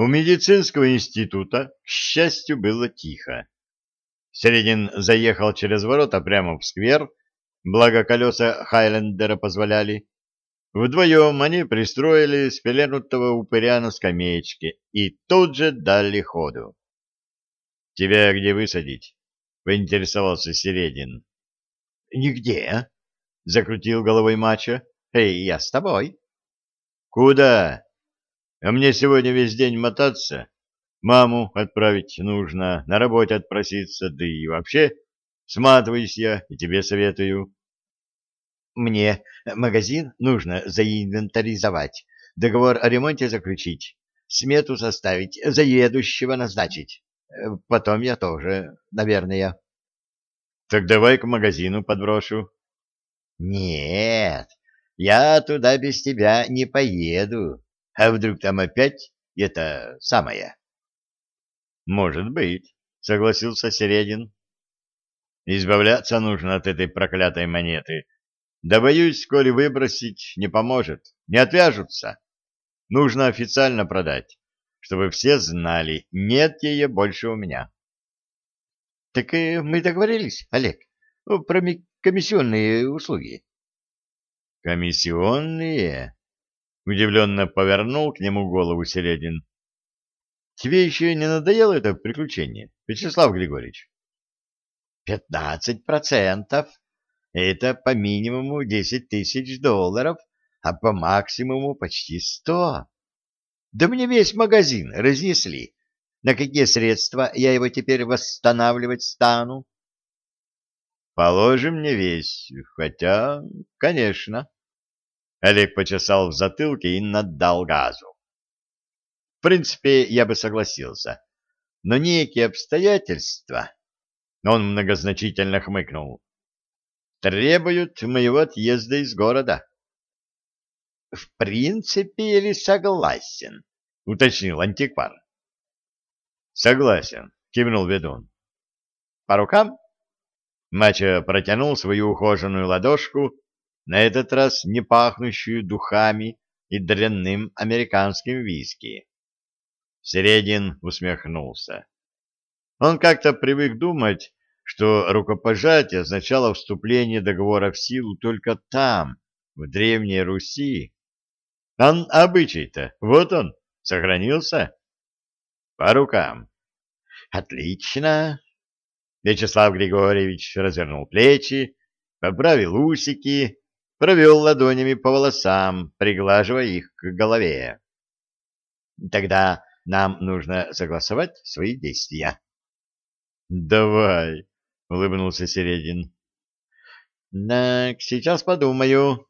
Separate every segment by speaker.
Speaker 1: У медицинского института, к счастью, было тихо. Середин заехал через ворота прямо в сквер, благо колеса Хайлендера позволяли. Вдвоем они пристроили спеленутого упыря на скамеечке и тут же дали ходу. — Тебя где высадить? — поинтересовался Середин. — Нигде, — закрутил головой мачо. — Эй, я с тобой. — Куда? А мне сегодня весь день мотаться. Маму отправить нужно, на работе отпроситься, да и вообще сматываюсь я и тебе советую. Мне магазин нужно заинвентаризовать, договор о ремонте заключить, смету составить, заедущего назначить. Потом я тоже, наверное. Так давай к магазину подброшу. Нет, я туда без тебя не поеду. А вдруг там опять это самое? Может быть, согласился Середин. Избавляться нужно от этой проклятой монеты. Да боюсь, коли выбросить не поможет, не отвяжутся. Нужно официально продать, чтобы все знали, нет ее больше у меня. — Так мы договорились, Олег, про комиссионные услуги. — Комиссионные? Удивленно повернул к нему голову Середин. Тебе еще не надоело это приключение, Вячеслав Григорьевич? Пятнадцать процентов. Это по минимуму десять тысяч долларов, а по максимуму почти сто. Да мне весь магазин разнесли. На какие средства я его теперь восстанавливать стану? Положим мне весь, хотя, конечно. Олег почесал в затылке и наддал газу. В принципе, я бы согласился. Но некие обстоятельства... Он многозначительно хмыкнул. Требуют моего отъезда из города. — В принципе или согласен? — уточнил антиквар. — Согласен, — кивнул ведун. — По рукам? Мачо протянул свою ухоженную ладошку на этот раз не пахнущую духами и дрянным американским виски. Середин усмехнулся. Он как-то привык думать, что рукопожатие означало вступление договора в силу только там, в Древней Руси. А обычай-то, вот он, сохранился. По рукам. Отлично. Вячеслав Григорьевич развернул плечи, поправил усики, провел ладонями по волосам, приглаживая их к голове. Тогда нам нужно согласовать свои действия. Давай, улыбнулся Середин. Так, сейчас подумаю.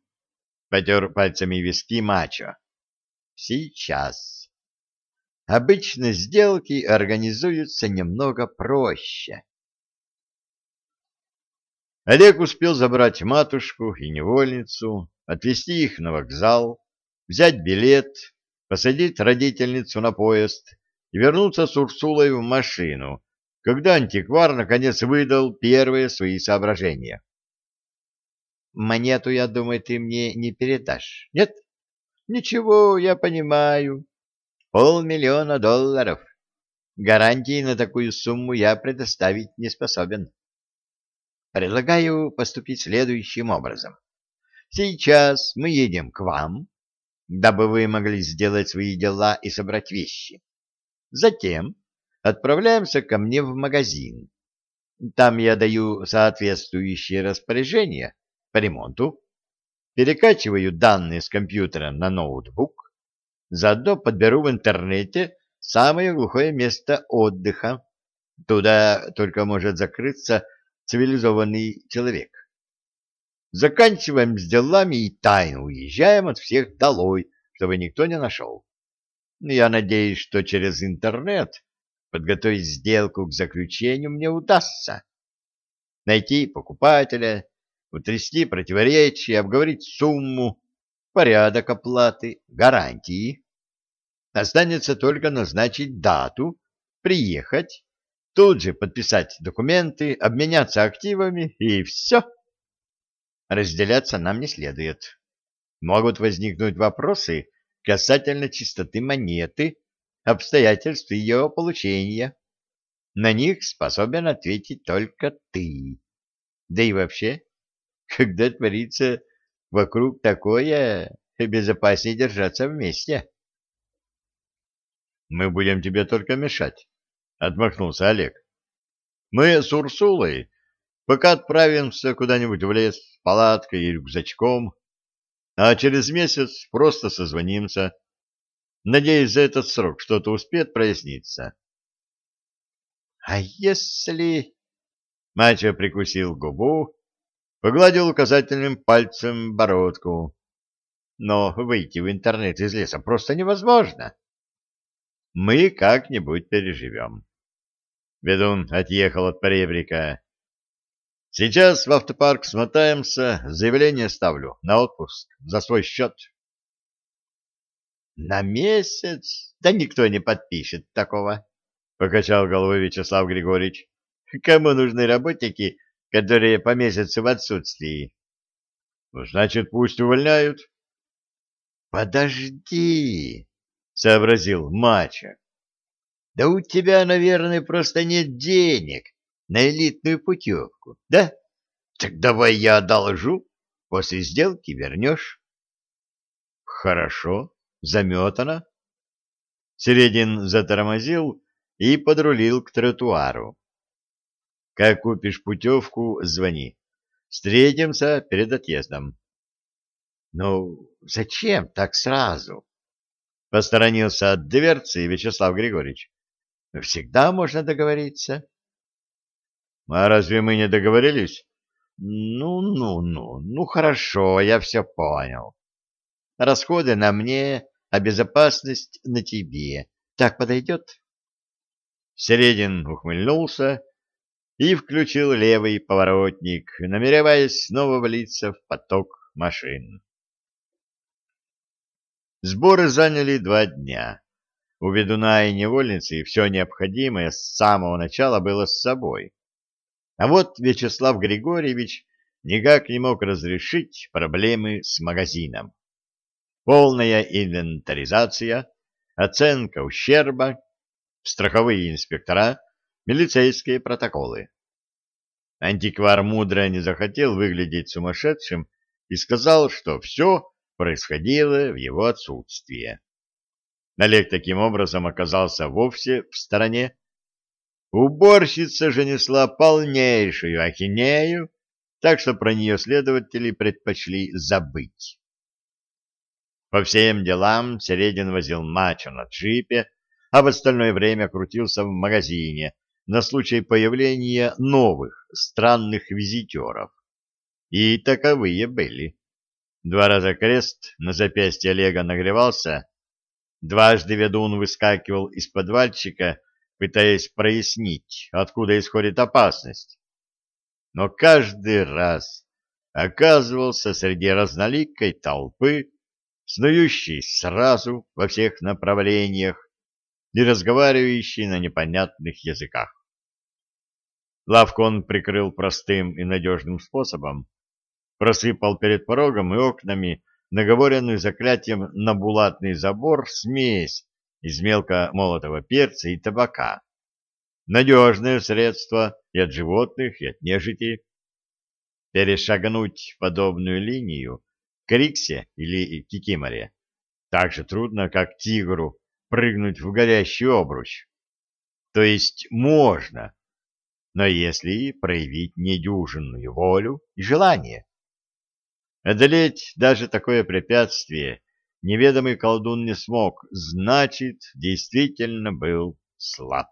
Speaker 1: Потер пальцами виски мачо. Сейчас. Обычно сделки организуются немного проще. Олег успел забрать матушку и невольницу, отвезти их на вокзал, взять билет, посадить родительницу на поезд и вернуться с Урсулой в машину, когда антиквар наконец выдал первые свои соображения. «Монету, я думаю, ты мне не передашь, нет?» «Ничего, я понимаю. Полмиллиона долларов. Гарантии на такую сумму я предоставить не способен». Предлагаю поступить следующим образом. Сейчас мы едем к вам, дабы вы могли сделать свои дела и собрать вещи. Затем отправляемся ко мне в магазин. Там я даю соответствующие распоряжения по ремонту, перекачиваю данные с компьютера на ноутбук, заодно подберу в интернете самое глухое место отдыха. Туда только может закрыться цивилизованный человек. Заканчиваем с делами и тайно уезжаем от всех долой, чтобы никто не нашел. Я надеюсь, что через интернет подготовить сделку к заключению мне удастся. Найти покупателя, утрясти противоречия, обговорить сумму, порядок оплаты, гарантии. Останется только назначить дату, приехать, тут же подписать документы, обменяться активами и все. Разделяться нам не следует. Могут возникнуть вопросы касательно чистоты монеты, обстоятельств ее получения. На них способен ответить только ты. Да и вообще, когда творится вокруг такое, безопаснее держаться вместе. Мы будем тебе только мешать, — отмахнулся Олег. Мы с Урсулой пока отправимся куда-нибудь в лес с палаткой и рюкзачком, а через месяц просто созвонимся. Надеюсь, за этот срок что-то успеет проясниться. — А если... — Мачо прикусил губу, погладил указательным пальцем бородку. Но выйти в интернет из леса просто невозможно. Мы как-нибудь переживем. Ведун отъехал от поребрика. Сейчас в автопарк смотаемся, заявление ставлю на отпуск за свой счет. На месяц? Да никто не подпишет такого, покачал головой Вячеслав Григорьевич. Кому нужны работники, которые по месяцу в отсутствии? Ну, значит, пусть увольняют. Подожди, сообразил Мача. Да у тебя, наверное, просто нет денег на элитную путевку, да? Так давай я одолжу, после сделки вернешь. Хорошо, заметано. Середин затормозил и подрулил к тротуару. Как купишь путевку, звони. Встретимся перед отъездом. Ну, зачем так сразу? Посторонился от дверцы Вячеслав Григорьевич. Всегда можно договориться. А разве мы не договорились? Ну, ну, ну, ну хорошо, я все понял. Расходы на мне, а безопасность на тебе. Так подойдет? Середин ухмыльнулся и включил левый поворотник, намереваясь снова влиться в поток машин. Сборы заняли два дня. У ведуна и невольницы все необходимое с самого начала было с собой. А вот Вячеслав Григорьевич никак не мог разрешить проблемы с магазином. Полная инвентаризация, оценка ущерба, страховые инспектора, милицейские протоколы. Антиквар мудро не захотел выглядеть сумасшедшим и сказал, что все происходило в его отсутствие. Олег таким образом оказался вовсе в стороне Уборщица же несла полнейшую ахинею, так что про нее следователи предпочли забыть. По всем делам Середин возил мачо на джипе, а в остальное время крутился в магазине на случай появления новых странных визитеров. И таковые были. Два раза крест на запястье Олега нагревался, дважды ведун выскакивал из подвальчика пытаясь прояснить, откуда исходит опасность. Но каждый раз оказывался среди разноликой толпы, снующей сразу во всех направлениях и разговаривающей на непонятных языках. Лавку он прикрыл простым и надежным способом, просыпал перед порогом и окнами наговоренную заклятием на булатный забор смесь из мелко молотого перца и табака. Надежное средство и от животных, и от нежити. Перешагнуть подобную линию к Риксе или Кикиморе так же трудно, как тигру прыгнуть в горящий обруч. То есть можно, но если проявить недюжинную волю и желание. Одолеть даже такое препятствие неведомый колдун не смог, значит, действительно был слаб.